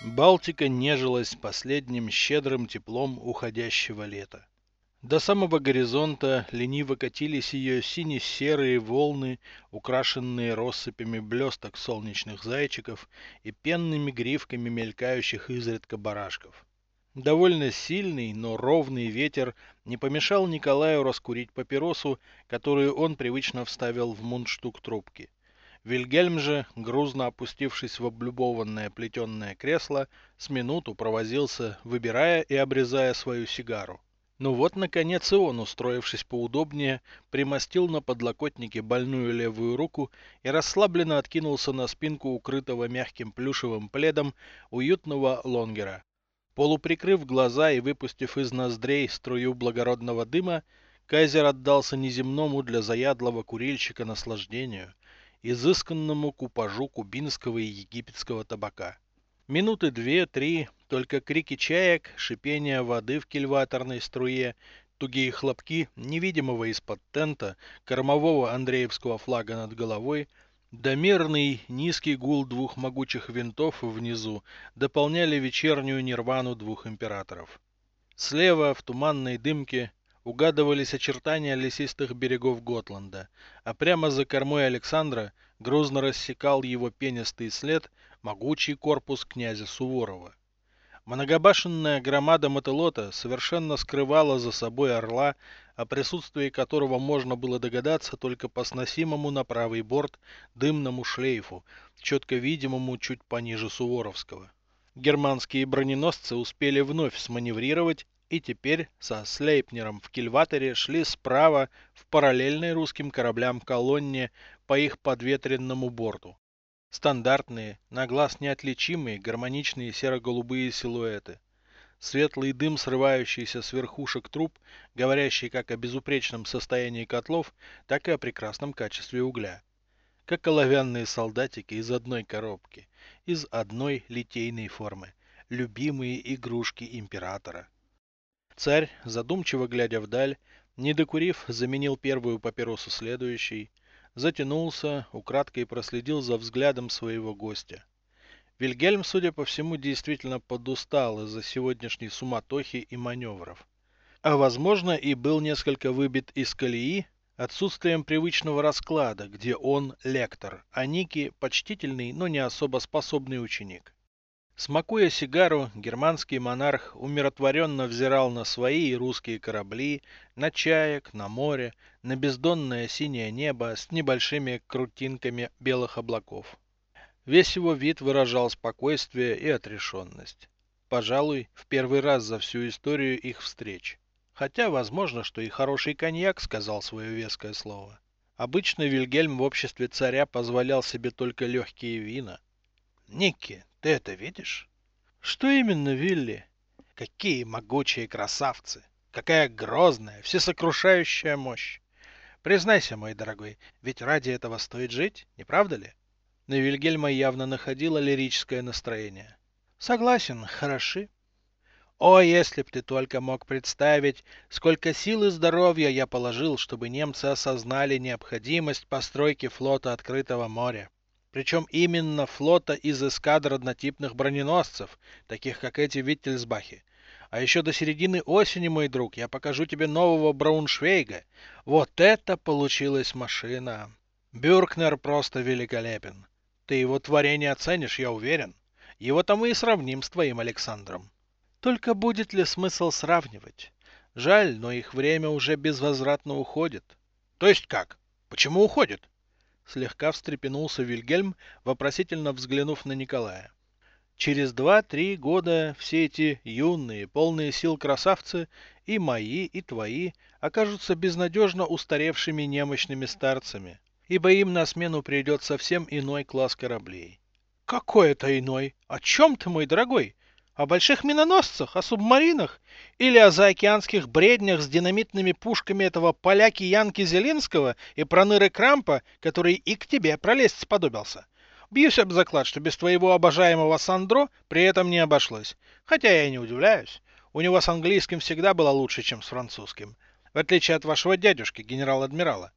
Балтика нежилась последним щедрым теплом уходящего лета. До самого горизонта лениво катились ее сине-серые волны, украшенные россыпями блесток солнечных зайчиков и пенными гривками мелькающих изредка барашков. Довольно сильный, но ровный ветер не помешал Николаю раскурить папиросу, которую он привычно вставил в мундштук трубки. Вильгельм же, грузно опустившись в облюбованное плетенное кресло, с минуту провозился, выбирая и обрезая свою сигару. Ну вот, наконец, и он, устроившись поудобнее, примостил на подлокотнике больную левую руку и расслабленно откинулся на спинку укрытого мягким плюшевым пледом уютного лонгера. Полуприкрыв глаза и выпустив из ноздрей струю благородного дыма, Кайзер отдался неземному для заядлого курильщика наслаждению, изысканному купажу кубинского и египетского табака. Минуты две-три только крики чаек, шипение воды в кильваторной струе, тугие хлопки невидимого из-под тента кормового Андреевского флага над головой, да мирный низкий гул двух могучих винтов внизу дополняли вечернюю нирвану двух императоров. Слева, в туманной дымке, угадывались очертания лесистых берегов Готланда, а прямо за кормой Александра грузно рассекал его пенистый след могучий корпус князя Суворова. Многобашенная громада мотылота совершенно скрывала за собой орла, о присутствии которого можно было догадаться только по сносимому на правый борт дымному шлейфу, четко видимому чуть пониже Суворовского. Германские броненосцы успели вновь сманеврировать и теперь со Слейпнером в кильваторе шли справа в параллельной русским кораблям колонне по их подветренному борту. Стандартные, на глаз неотличимые, гармоничные серо-голубые силуэты. Светлый дым, срывающийся с верхушек труб, говорящий как о безупречном состоянии котлов, так и о прекрасном качестве угля. Как оловянные солдатики из одной коробки, из одной литейной формы, любимые игрушки императора. Царь, задумчиво глядя вдаль, не докурив, заменил первую папиросу следующей, затянулся, украдкой проследил за взглядом своего гостя. Вильгельм, судя по всему, действительно подустал из-за сегодняшней суматохи и маневров. А возможно и был несколько выбит из колеи отсутствием привычного расклада, где он лектор, а Ники почтительный, но не особо способный ученик. Смакуя сигару, германский монарх умиротворенно взирал на свои и русские корабли, на чаек, на море, на бездонное синее небо с небольшими крутинками белых облаков. Весь его вид выражал спокойствие и отрешенность. Пожалуй, в первый раз за всю историю их встреч. Хотя, возможно, что и хороший коньяк сказал свое веское слово. Обычно Вильгельм в обществе царя позволял себе только легкие вина. «Никки, ты это видишь? Что именно, Вилли? Какие могучие красавцы! Какая грозная, всесокрушающая мощь! Признайся, мой дорогой, ведь ради этого стоит жить, не правда ли? На Вильгельма явно находило лирическое настроение. Согласен, хороши. О, если б ты только мог представить, сколько сил и здоровья я положил, чтобы немцы осознали необходимость постройки флота открытого моря. Причем именно флота из эскадр однотипных броненосцев, таких как эти Виттельсбахи. А еще до середины осени, мой друг, я покажу тебе нового Брауншвейга. Вот это получилась машина. Бюркнер просто великолепен. Ты его творение оценишь, я уверен. Его-то мы и сравним с твоим Александром. Только будет ли смысл сравнивать? Жаль, но их время уже безвозвратно уходит. То есть как? Почему уходит? Слегка встрепенулся Вильгельм, вопросительно взглянув на Николая. Через два-три года все эти юные, полные сил красавцы, и мои, и твои, окажутся безнадежно устаревшими немощными старцами, ибо им на смену придет совсем иной класс кораблей. Какой это иной? О чем ты, мой дорогой? О больших миноносцах, о субмаринах или о заокеанских бреднях с динамитными пушками этого поляки Янки Зелинского и проныры Крампа, который и к тебе пролезть сподобился? Бьюсь об заклад, что без твоего обожаемого Сандро при этом не обошлось. Хотя я и не удивляюсь. У него с английским всегда было лучше, чем с французским. В отличие от вашего дядюшки, генерал-адмирала.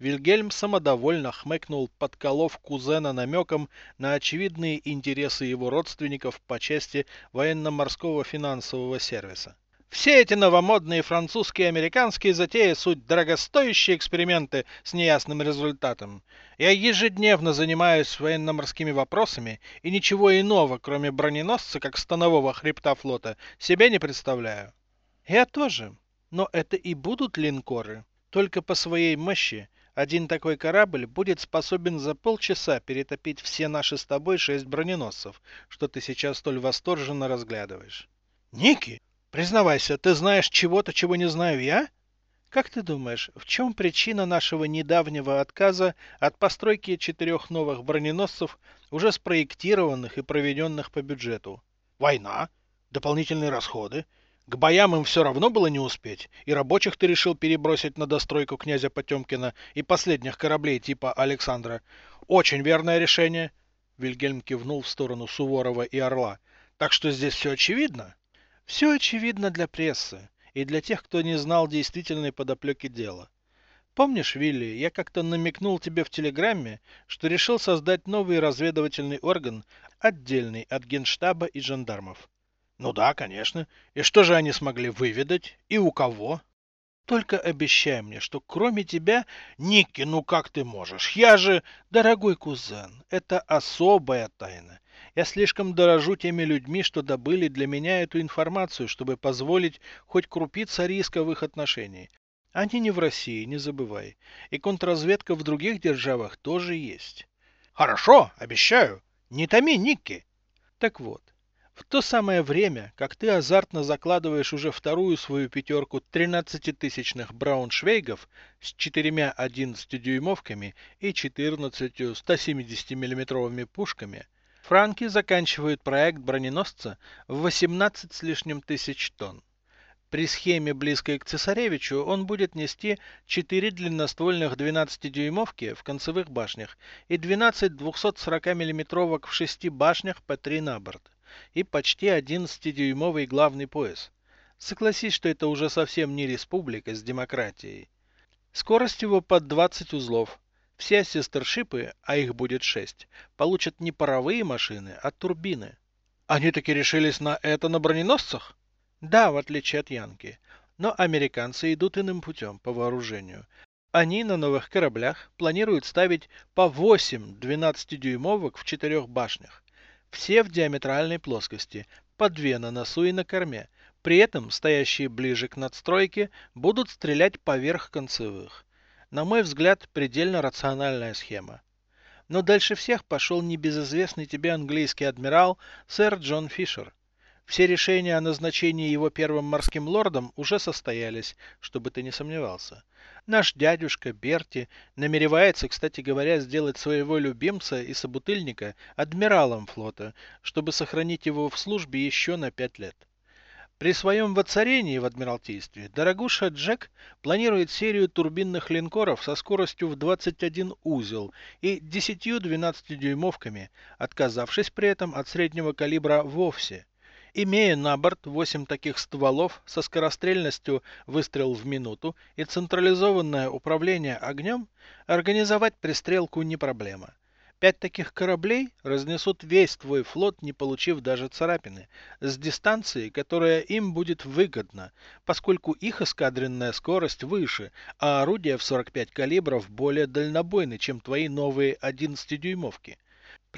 Вильгельм самодовольно хмыкнул, подколов кузена намеком на очевидные интересы его родственников по части военно-морского финансового сервиса. Все эти новомодные французские и американские затеи суть дорогостоящие эксперименты с неясным результатом. Я ежедневно занимаюсь военно-морскими вопросами и ничего иного, кроме броненосца, как станового хребта флота, себе не представляю. Я тоже. Но это и будут линкоры. Только по своей мощи один такой корабль будет способен за полчаса перетопить все наши с тобой шесть броненосцев, что ты сейчас столь восторженно разглядываешь. Ники, Признавайся, ты знаешь чего-то, чего не знаю я? Как ты думаешь, в чем причина нашего недавнего отказа от постройки четырех новых броненосцев, уже спроектированных и проведенных по бюджету? Война? Дополнительные расходы? К боям им все равно было не успеть, и рабочих ты решил перебросить на достройку князя Потемкина и последних кораблей типа Александра. Очень верное решение. Вильгельм кивнул в сторону Суворова и Орла. Так что здесь все очевидно. Все очевидно для прессы и для тех, кто не знал действительной подоплеки дела. Помнишь, Вилли, я как-то намекнул тебе в телеграмме, что решил создать новый разведывательный орган, отдельный от генштаба и жандармов. Ну да, конечно. И что же они смогли выведать? И у кого? Только обещай мне, что кроме тебя... Ники, ну как ты можешь? Я же... Дорогой кузен, это особая тайна. Я слишком дорожу теми людьми, что добыли для меня эту информацию, чтобы позволить хоть крупица риска в их отношении. Они не в России, не забывай. И контрразведка в других державах тоже есть. Хорошо, обещаю. Не томи, Никки. Так вот, в то самое время, как ты азартно закладываешь уже вторую свою пятерку 13-тысячных брауншвейгов с четырьмя 11-дюймовками и 14 170-миллиметровыми пушками, франки заканчивают проект броненосца в 18 с лишним тысяч тонн. При схеме, близкой к цесаревичу, он будет нести 4 длинноствольных 12-дюймовки в концевых башнях и 12 240 миллиметровок в шести башнях по 3 на борт и почти 11-дюймовый главный пояс. Согласись, что это уже совсем не республика с демократией. Скорость его под 20 узлов. Все сестершипы, а их будет 6, получат не паровые машины, а турбины. Они таки решились на это на броненосцах? Да, в отличие от Янки. Но американцы идут иным путем по вооружению. Они на новых кораблях планируют ставить по 8 12-дюймовок в четырех башнях. Все в диаметральной плоскости, по две на носу и на корме. При этом стоящие ближе к надстройке будут стрелять поверх концевых. На мой взгляд, предельно рациональная схема. Но дальше всех пошел небезызвестный тебе английский адмирал сэр Джон Фишер. Все решения о назначении его первым морским лордом уже состоялись, чтобы ты не сомневался. Наш дядюшка Берти намеревается, кстати говоря, сделать своего любимца и собутыльника адмиралом флота, чтобы сохранить его в службе еще на пять лет. При своем воцарении в Адмиралтействе дорогуша Джек планирует серию турбинных линкоров со скоростью в 21 узел и 10-12-дюймовками, отказавшись при этом от среднего калибра вовсе – Имея на борт 8 таких стволов со скорострельностью выстрел в минуту и централизованное управление огнем, организовать пристрелку не проблема. Пять таких кораблей разнесут весь твой флот, не получив даже царапины, с дистанции, которая им будет выгодна, поскольку их эскадренная скорость выше, а орудия в 45 калибров более дальнобойны, чем твои новые 11-дюймовки.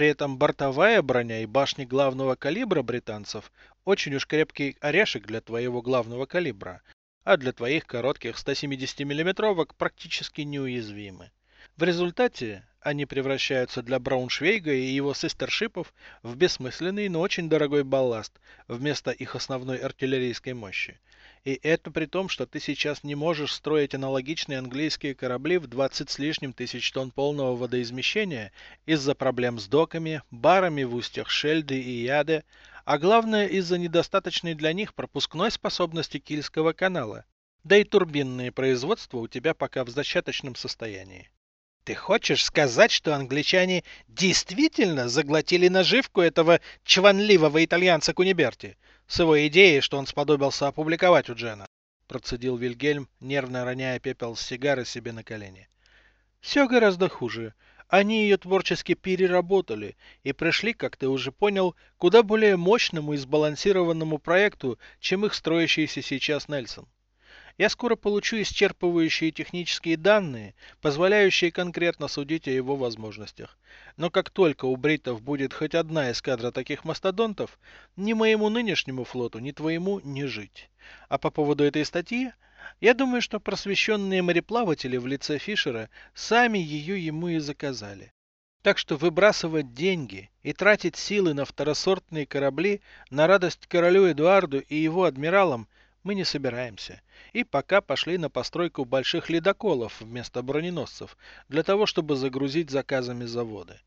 При этом бортовая броня и башни главного калибра британцев очень уж крепкий орешек для твоего главного калибра, а для твоих коротких 170 миллиметровок практически неуязвимы. В результате они превращаются для Брауншвейга и его сестершипов в бессмысленный, но очень дорогой балласт вместо их основной артиллерийской мощи. И это при том, что ты сейчас не можешь строить аналогичные английские корабли в 20 с лишним тысяч тонн полного водоизмещения из-за проблем с доками, барами в устьях Шельды и Яде, а главное из-за недостаточной для них пропускной способности Кильского канала. Да и турбинные производства у тебя пока в зачаточном состоянии. Ты хочешь сказать, что англичане действительно заглотили наживку этого чванливого итальянца Куниберти? С его идеей, что он сподобился опубликовать у Джена, процедил Вильгельм, нервно роняя пепел с сигары себе на колени. Все гораздо хуже. Они ее творчески переработали и пришли, как ты уже понял, куда более мощному и сбалансированному проекту, чем их строящийся сейчас Нельсон. Я скоро получу исчерпывающие технические данные, позволяющие конкретно судить о его возможностях. Но как только у бритов будет хоть одна эскадра таких мастодонтов, ни моему нынешнему флоту, ни твоему не жить. А по поводу этой статьи, я думаю, что просвещенные мореплаватели в лице Фишера сами ее ему и заказали. Так что выбрасывать деньги и тратить силы на второсортные корабли на радость королю Эдуарду и его адмиралам мы не собираемся. И пока пошли на постройку больших ледоколов вместо броненосцев, для того, чтобы загрузить заказами заводы.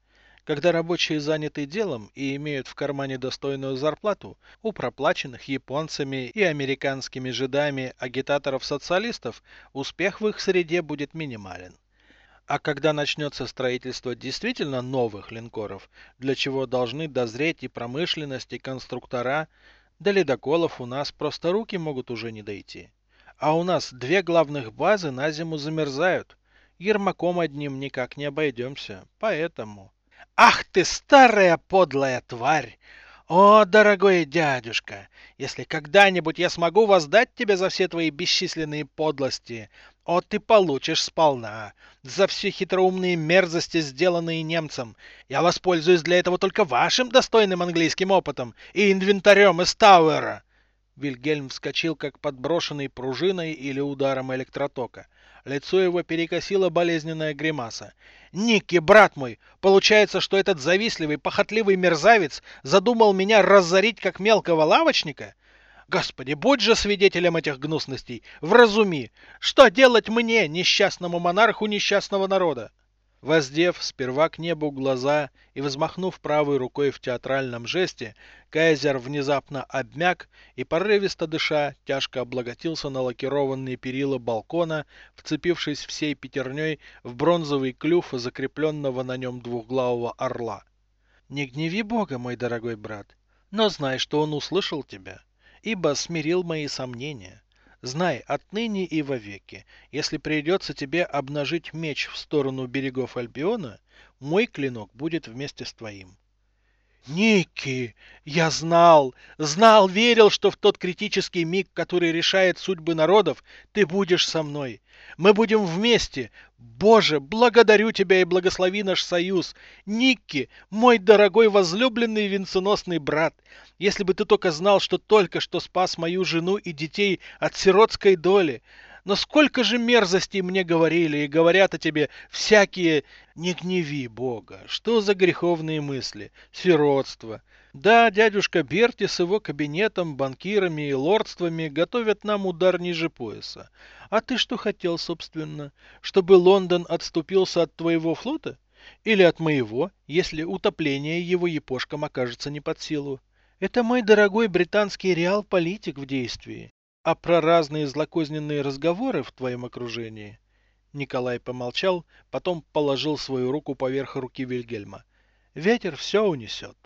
Когда рабочие заняты делом и имеют в кармане достойную зарплату, у проплаченных японцами и американскими жидами агитаторов-социалистов успех в их среде будет минимален. А когда начнется строительство действительно новых линкоров, для чего должны дозреть и промышленность, и конструктора, до ледоколов у нас просто руки могут уже не дойти. А у нас две главных базы на зиму замерзают. Ермаком одним никак не обойдемся, поэтому... Ах ты, старая подлая тварь! О, дорогой дядюшка, если когда-нибудь я смогу воздать тебе за все твои бесчисленные подлости, о, ты получишь сполна за все хитроумные мерзости, сделанные немцем. Я воспользуюсь для этого только вашим достойным английским опытом и инвентарем из Тауэра. Вильгельм вскочил, как подброшенный пружиной или ударом электротока. Лицо его перекосило болезненная гримаса. «Никки, брат мой, получается, что этот завистливый, похотливый мерзавец задумал меня разорить как мелкого лавочника? Господи, будь же свидетелем этих гнусностей, вразуми, что делать мне, несчастному монарху несчастного народа?» Воздев сперва к небу глаза и взмахнув правой рукой в театральном жесте, Кайзер внезапно обмяк и, порывисто дыша, тяжко облаготился на лакированные перила балкона, вцепившись всей пятерней в бронзовый клюв закрепленного на нем двухглавого орла. «Не гневи Бога, мой дорогой брат, но знай, что Он услышал тебя, ибо смирил мои сомнения. Знай, отныне и вовеки, если придется тебе обнажить меч в сторону берегов Альбиона, мой клинок будет вместе с твоим. Ники, я знал, знал, верил, что в тот критический миг, который решает судьбы народов, ты будешь со мной. Мы будем вместе. Боже, благодарю тебя и благослови наш союз. Никки, мой дорогой возлюбленный венценосный брат, если бы ты только знал, что только что спас мою жену и детей от сиротской доли. Но сколько же мерзостей мне говорили и говорят о тебе всякие «не гневи Бога». Что за греховные мысли? Сиротство. Да, дядюшка Берти с его кабинетом, банкирами и лордствами готовят нам удар ниже пояса. А ты что хотел, собственно? Чтобы Лондон отступился от твоего флота? Или от моего, если утопление его епошкам окажется не под силу? Это мой дорогой британский реал-политик в действии. А про разные злокозненные разговоры в твоем окружении? Николай помолчал, потом положил свою руку поверх руки Вильгельма. Ветер все унесет.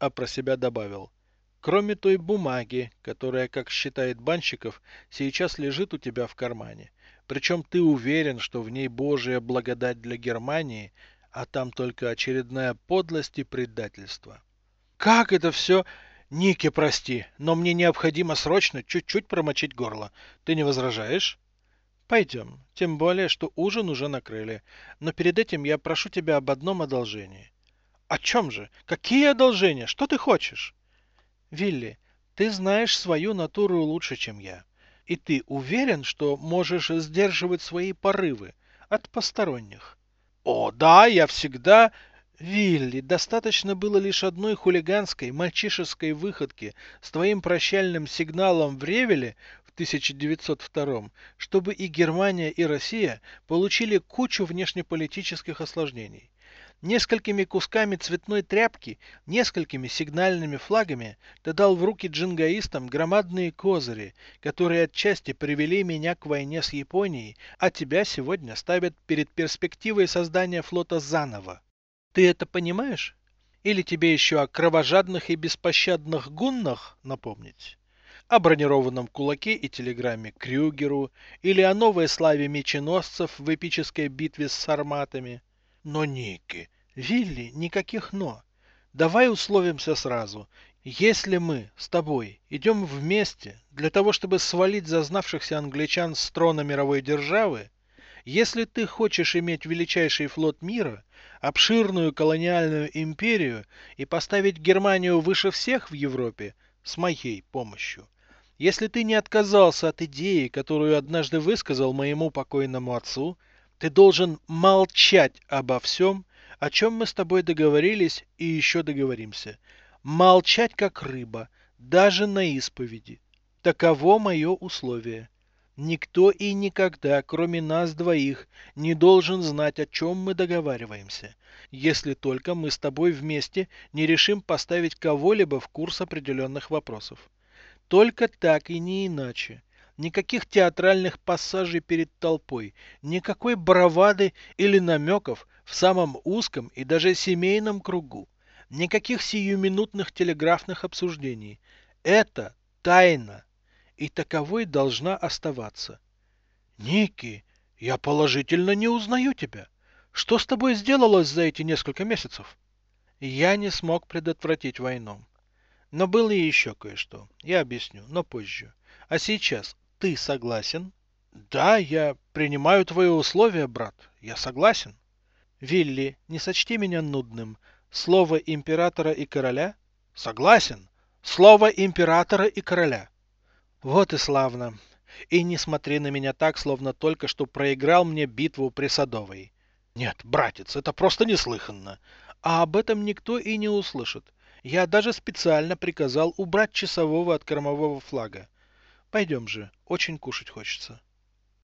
А про себя добавил. Кроме той бумаги, которая, как считает Банщиков, сейчас лежит у тебя в кармане. Причем ты уверен, что в ней Божия благодать для Германии, а там только очередная подлость и предательство. Как это все... Ники, прости, но мне необходимо срочно чуть-чуть промочить горло. Ты не возражаешь? Пойдем. Тем более, что ужин уже накрыли. Но перед этим я прошу тебя об одном одолжении. О чем же? Какие одолжения? Что ты хочешь? Вилли, ты знаешь свою натуру лучше, чем я. И ты уверен, что можешь сдерживать свои порывы от посторонних? О, да, я всегда... Вилли, достаточно было лишь одной хулиганской, мальчишеской выходки с твоим прощальным сигналом в Ревеле в 1902 чтобы и Германия, и Россия получили кучу внешнеполитических осложнений. Несколькими кусками цветной тряпки, несколькими сигнальными флагами ты дал в руки джингаистам громадные козыри, которые отчасти привели меня к войне с Японией, а тебя сегодня ставят перед перспективой создания флота заново. Ты это понимаешь? Или тебе еще о кровожадных и беспощадных гуннах напомнить? о бронированном кулаке и телеграмме Крюгеру или о новой славе меченосцев в эпической битве с сарматами. Но, Ники, Вилли, никаких «но». Давай условимся сразу. Если мы с тобой идем вместе для того, чтобы свалить зазнавшихся англичан с трона мировой державы, если ты хочешь иметь величайший флот мира, обширную колониальную империю и поставить Германию выше всех в Европе, с моей помощью, если ты не отказался от идеи, которую однажды высказал моему покойному отцу, ты должен молчать обо всем, о чем мы с тобой договорились и еще договоримся. Молчать как рыба, даже на исповеди. Таково мое условие. Никто и никогда, кроме нас двоих, не должен знать, о чем мы договариваемся, если только мы с тобой вместе не решим поставить кого-либо в курс определенных вопросов. Только так и не иначе. Никаких театральных пассажей перед толпой, никакой бравады или намеков в самом узком и даже семейном кругу, никаких сиюминутных телеграфных обсуждений. Это тайна, и таковой должна оставаться. Ники, я положительно не узнаю тебя. Что с тобой сделалось за эти несколько месяцев? Я не смог предотвратить войну. Но было и еще кое-что. Я объясню, но позже. А сейчас ты согласен? Да, я принимаю твои условия, брат. Я согласен. Вилли, не сочти меня нудным. Слово императора и короля? Согласен. Слово императора и короля. Вот и славно. И не смотри на меня так, словно только что проиграл мне битву при Садовой. Нет, братец, это просто неслыханно. А об этом никто и не услышит. Я даже специально приказал убрать часового от кормового флага. Пойдем же, очень кушать хочется.